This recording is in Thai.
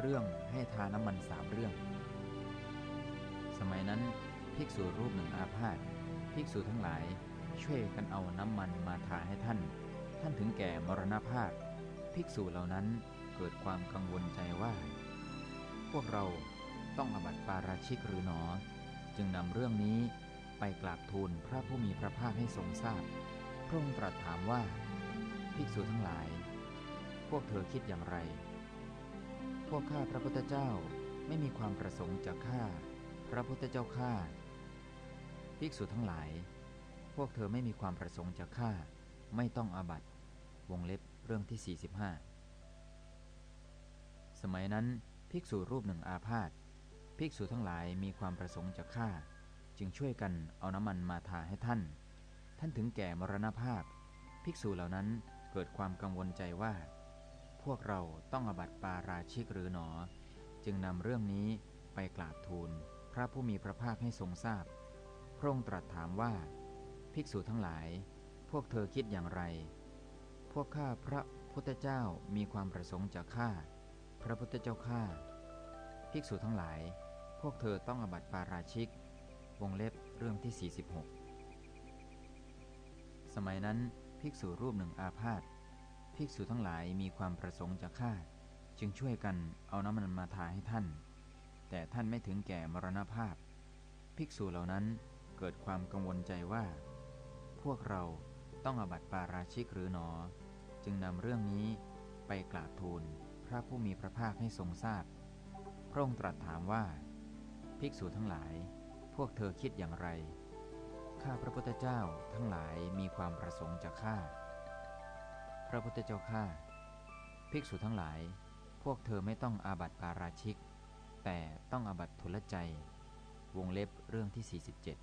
เรื่องให้ทาน้ำมันสามเรื่อง สมัยนั้นภิกษุรูปหนึ่งอาพาธภิกษุทั้งหลายช่วยกันเอาน้ำมันมาทาให้ท่าน ท่านถึงแก่มรณภาพ ภิกษุเหล่านั้นเกิดความกังวลใจว่า พวกเราต้องอบัติปาราชิกหรือหนอ จึงนำเรื่องนี้ไปกราบทูลพระผู้มีพระภาคให้ทรงทราบ พระองค์ตรัสถามว่า ภิกษุทั้งหลาย พวกเธอคิดอย่างไร พวกข้าพระพุทธเจ้าไม่มีความประสงค์จะฆ่า พระพุทธเจ้าข้าภิกษุทั้งหลาย พวกเธอไม่มีความประสงค์จะฆ่า ไม่ต้องอาบัตวงเล็บเรื่องที่ 45 สมัยนั้นภิกษุรูปหนึ่งอาพาธภิกษุทั้งหลายมีความประสงค์จะฆ่า จึงช่วยกันเอาน้ำมันมาทาให้ท่าน ท่านถึงแก่มรณภาพ ภิกษุเหล่านั้นเกิดความกังวลใจว่า พวกเราต้องอบัติปาราชิกหรือหนอ จึงนำเรื่องนี้ไปกราบทูล พระผู้มีพระภาคให้ทรงทราบ พระองค์ตรัสถามว่า ภิกษุทั้งหลาย พวกเธอคิดอย่างไร พวกข้าพระพุทธเจ้ามีความประสงค์จะฆ่า พระพุทธเจ้าข้าภิกษุทั้งหลาย พวกเธอต้องอบัติปาราชิก วงเล็บเรื่องที่ 46 สมัยนั้นภิกษุรูปหนึ่งอาพาธ ภิกษุทั้งหลายมีความประสงค์จะฆ่า จึงช่วยกันเอาน้ำมันมาทาให้ท่าน แต่ท่านไม่ถึงแก่มรณภาพ ภิกษุเหล่านั้นเกิดความกังวลใจว่า พวกเราต้องอบัติปาราชิกหรือหนอ จึงนำเรื่องนี้ไปกราบทูลพระผู้มีพระภาคให้ทรงทราบพระองค์ตรัสถามว่า ภิกษุทั้งหลาย พวกเธอคิดอย่างไร ข้าพระพุทธเจ้าทั้งหลายมีความประสงค์จะฆ่า พระพุทธเจ้าข้าภิกษุทั้งหลาย พวกเธอไม่ต้องอาบัติปาราชิก แต่ต้องอาบัติทุลใจ วงเล็บเรื่องที่ 47